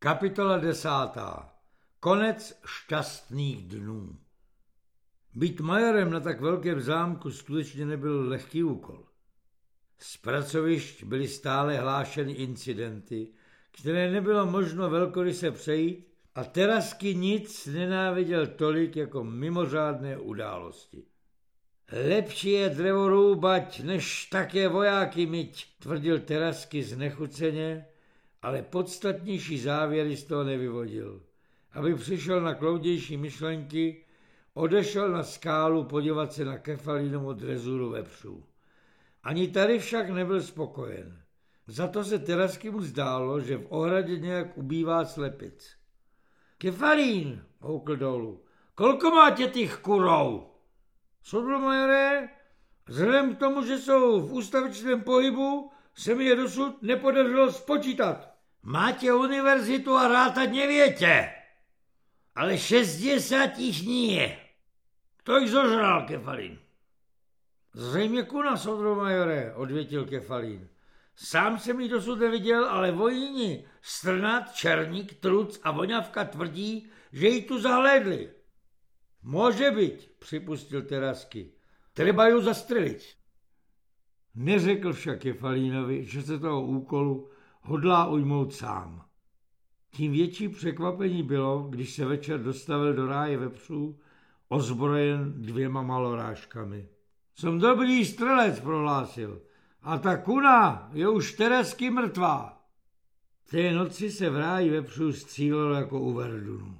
Kapitola desátá. Konec šťastných dnů. Být majorem na tak velkém zámku skutečně nebyl lehký úkol. Z pracovišť byly stále hlášeny incidenty, které nebylo možno velkoryse přejít a Terasky nic nenáviděl tolik jako mimořádné události. Lepší je drevo růbať, než také vojáky myť, tvrdil Terasky znechuceně, ale podstatnější závěry z toho nevyvodil. Aby přišel na kloudější myšlenky, odešel na skálu podívat se na kefalinovu drezuru vepřů. Ani tady však nebyl spokojen. Za to se Terasky mu zdálo, že v ohradě nějak ubývá slepic. Kefalín, houkl dolů, kolko máte těch kurou? Sodlomajere, vzhledem k tomu, že jsou v ústavičném pohybu, se mi je dosud nepodařilo spočítat. Máte univerzitu a rátať nevětě, ale 60 jich nie. To jich zožral Kefalín. Zřejmě kuna, Sodromajore, odvětil Kefalín. Sám jsem ji dosud neviděl, ale vojíni Strnat, Černík, Truc a Voňavka tvrdí, že ji tu zahlédli. Může být, připustil Terasky. Treba ju zastřelit. Neřekl však Kefalínovi, že se toho úkolu hodlá ujmout sám. Tím větší překvapení bylo, když se večer dostavil do ráje vepřů, ozbrojen dvěma malorážkami. Jsem dobrý střelec, prohlásil. A ta kuna je už teresky mrtvá. Té noci se v ráji vepřů střílelo jako u Verdunu.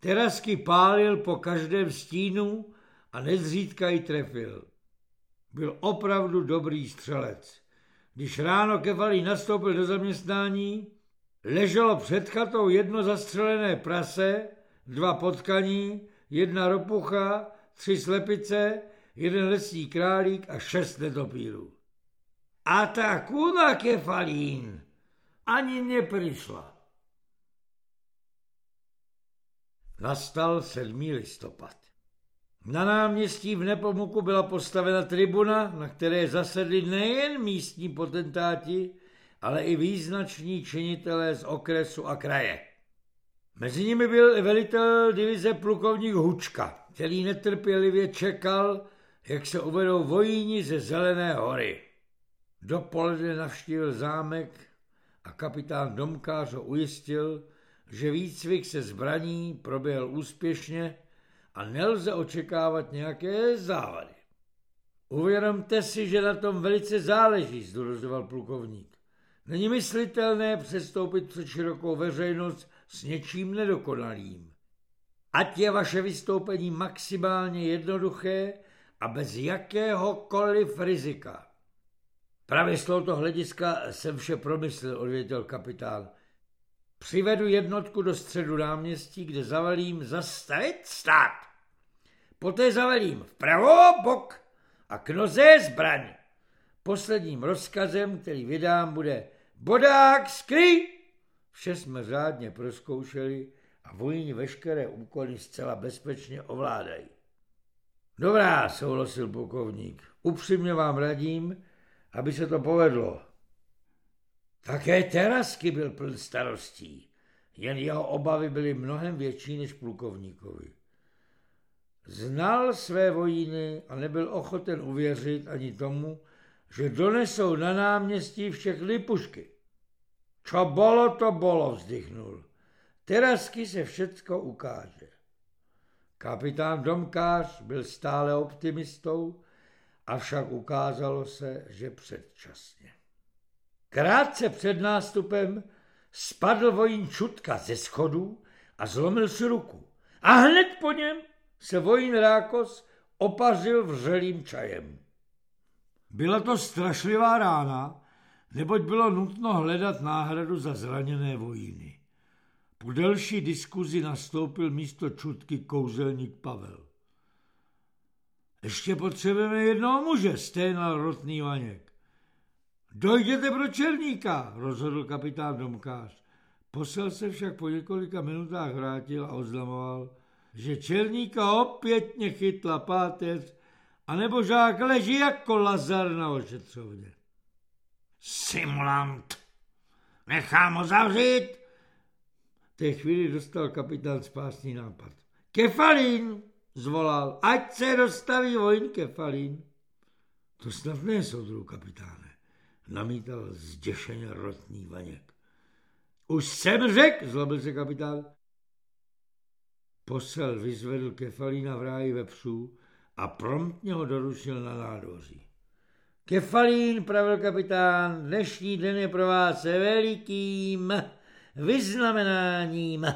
Terasky pálil po každém stínu a nezřídka ji trefil. Byl opravdu dobrý střelec. Když ráno Kefalí nastoupil do zaměstnání, leželo před chatou jedno zastřelené prase, dva potkaní, jedna ropucha, tři slepice, jeden lesní králík a šest netopírů. A ta kuna Kefalín ani nepřišla. Nastal 7. listopad. Na náměstí v Nepomuku byla postavena tribuna, na které zasedli nejen místní potentáti, ale i význační činitelé z okresu a kraje. Mezi nimi byl velitel divize plukovník Hučka, který netrpělivě čekal, jak se uvedou vojíni ze Zelené hory. Dopoledne navštívil zámek a kapitán Domkář ho ujistil, že výcvik se zbraní proběhl úspěšně a nelze očekávat nějaké závady. Uvědomte si, že na tom velice záleží, zdůrazoval plukovník. Není myslitelné přestoupit před širokou veřejnost s něčím nedokonalým. Ať je vaše vystoupení maximálně jednoduché a bez jakéhokoliv rizika. Právě z tohoto hlediska jsem vše promyslel, odvěděl kapitán. Přivedu jednotku do středu náměstí, kde zavalím zastavit stát. Poté zavalím vpravo bok a k noze zbraň. Posledním rozkazem, který vydám, bude bodák skry. Vše jsme řádně proskoušeli a vojní veškeré úkoly zcela bezpečně ovládají. Dobrá, souhlasil plukovník. Upřímně vám radím, aby se to povedlo. Také Terasky byl pln starostí, jen jeho obavy byly mnohem větší než plukovníkovi. Znal své vojíny a nebyl ochoten uvěřit ani tomu, že donesou na náměstí všechny pušky. Čo bolo, to bolo, vzdychnul. Terasky se všecko ukáže. Kapitán Domkář byl stále optimistou, avšak ukázalo se, že předčasně. Krátce před nástupem spadl vojín Čutka ze schodů a zlomil si ruku. A hned po něm se vojín Rákos opařil vřelým čajem. Byla to strašlivá rána, neboť bylo nutno hledat náhradu za zraněné vojíny. Po delší diskuzi nastoupil místo Čutky kouzelník Pavel. Ještě potřebujeme jednoho muže, sténal rotný Vaněk. Dojděte pro Černíka, rozhodl kapitán Domkář. Posel se však po několika minutách vrátil a oznamoval, že Černíka opětně chytla páteř a nebo žák leží jako lazar na ošetřovně. Simulant, nechám ho zavřít té chvíli dostal kapitán spásný nápad. Kefalín, zvolal, ať se dostaví vojn Kefalín. To snad ne, soudru kapitáne, namítal zděšeně rotný Vaněk. Už jsem řekl, zlobil se kapitán. Posel vyzvedl Kefalína v ráji vepřů a promptně ho doručil na nádvoří. Kefalín, pravil kapitán, dnešní den je pro vás velikým vyznamenáním.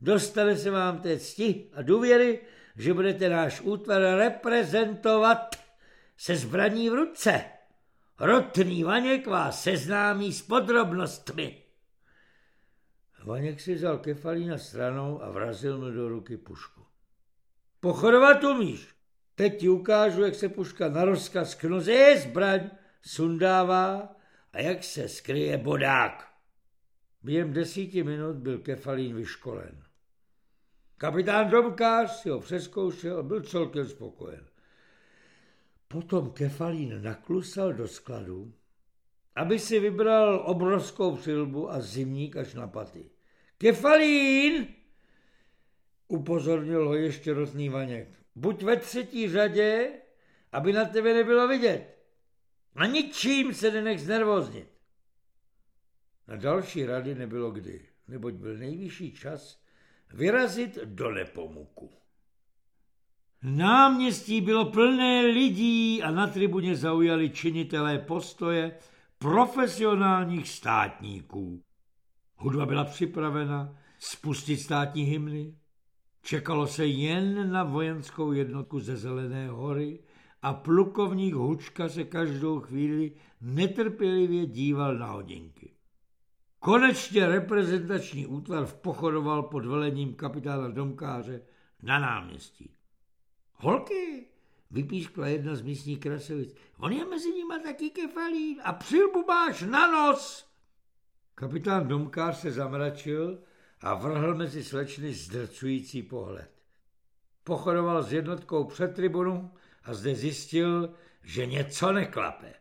Dostane se vám té cti a důvěry, že budete náš útvar reprezentovat se zbraní v ruce. Rotný Vaněk vás seznámí s podrobnostmi. Vaněk si vzal Kefalína stranou a vrazil mu do ruky pušku. Pochodovat umíš. Teď ti ukážu, jak se puška na rozkaz knoze zbraň sundává a jak se skryje bodák. Během desíti minut byl Kefalín vyškolen. Kapitán Domkář si ho přeskoušel a byl celkem spokojen. Potom Kefalín naklusal do skladu, aby si vybral obrovskou přilbu a zimník až na paty. Kefalín! Upozornil ho ještě rotný Vaněk. Buď ve třetí řadě, aby na tebe nebylo vidět. A ničím se nenech znervoznit. Na další rady nebylo kdy, neboť byl nejvyšší čas vyrazit do Nepomuku. Náměstí bylo plné lidí a na tribuně zaujali činitelé postoje profesionálních státníků. Hudba byla připravena spustit státní hymny. Čekalo se jen na vojenskou jednotku ze Zelené hory a plukovník Hučka se každou chvíli netrpělivě díval na hodinky. Konečně reprezentační útvar vpochodoval pod velením kapitána Domkáře na náměstí. Holky, vypískla jedna z místních krasovic, on je mezi nimi taky kefalín a přilbu máš na nos. Kapitán Domkář se zamračil a vrhl mezi slečny zdrcující pohled. Pochodoval s jednotkou před tribunu a zde zjistil, že něco neklape.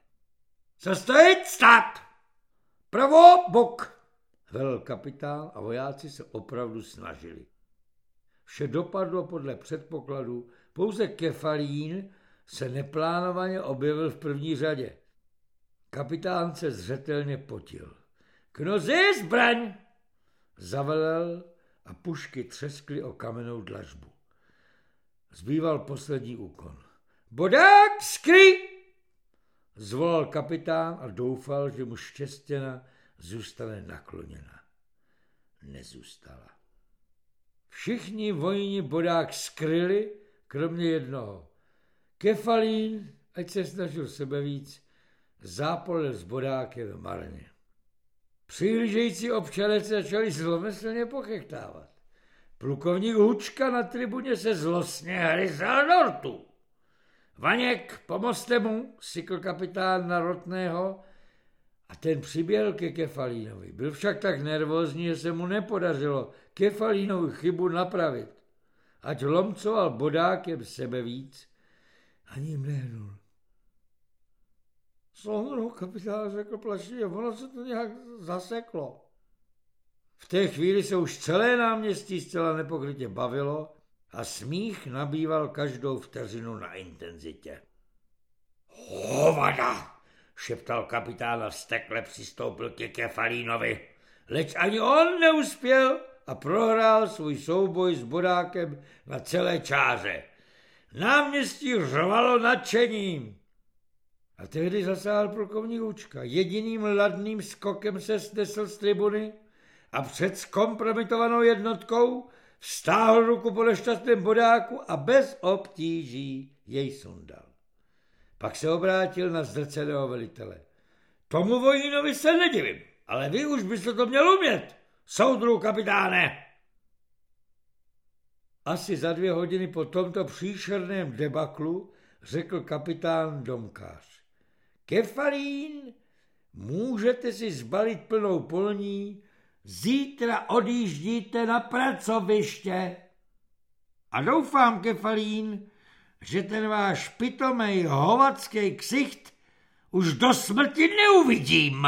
Co stojí stát? Pravo, bok, velel kapitán a vojáci se opravdu snažili. Vše dopadlo podle předpokladu, pouze Kefalín se neplánovaně objevil v první řadě. Kapitán se zřetelně potil. Knozi zbraň! Zavelel a pušky třeskly o kamennou dlažbu. Zbýval poslední úkon. Bodák, skry! Zvolal kapitán a doufal, že mu štěstěna zůstane nakloněna. Nezůstala. Všichni vojni bodák skryli, kromě jednoho. Kefalín, ať se snažil sebe víc, zápolil s bodákem marně. Přihlížející občané se začali zlomyslně pochechtávat. Plukovník Hučka na tribuně se zlostně hryzal dortu. Vaněk, pomozte mu, sykl kapitán na Rotného a ten přiběhl ke Kefalínovi. Byl však tak nervózní, že se mu nepodařilo Kefalínovi chybu napravit. Ať lomcoval bodákem sebe víc, ani jim nehnul. Slohnul kapitán řekl plašivě, ono se to nějak zaseklo. V té chvíli se už celé náměstí zcela nepokrytě bavilo a smích nabýval každou vteřinu na intenzitě. Hovada, šeptal kapitán a vztekle přistoupil ke Kefalínovi. Leč ani on neuspěl a prohrál svůj souboj s bodákem na celé čáře. Náměstí řvalo nadšením. A tehdy zasáhl plukovník Učka. Jediným ladným skokem se snesl z tribuny a před zkompromitovanou jednotkou Vstáhl ruku po nešťastném bodáku a bez obtíží jej sundal. Pak se obrátil na zdrceného velitele. Tomu vojínovi se nedivím, ale vy už byste to měl umět, soudru kapitáne. Asi za dvě hodiny po tomto příšerném debaklu řekl kapitán Domkář. Kefalín, můžete si zbalit plnou polní Zítra odjíždíte na pracoviště. A doufám, Kefalín, že ten váš pitomej hovacký ksicht už do smrti neuvidím.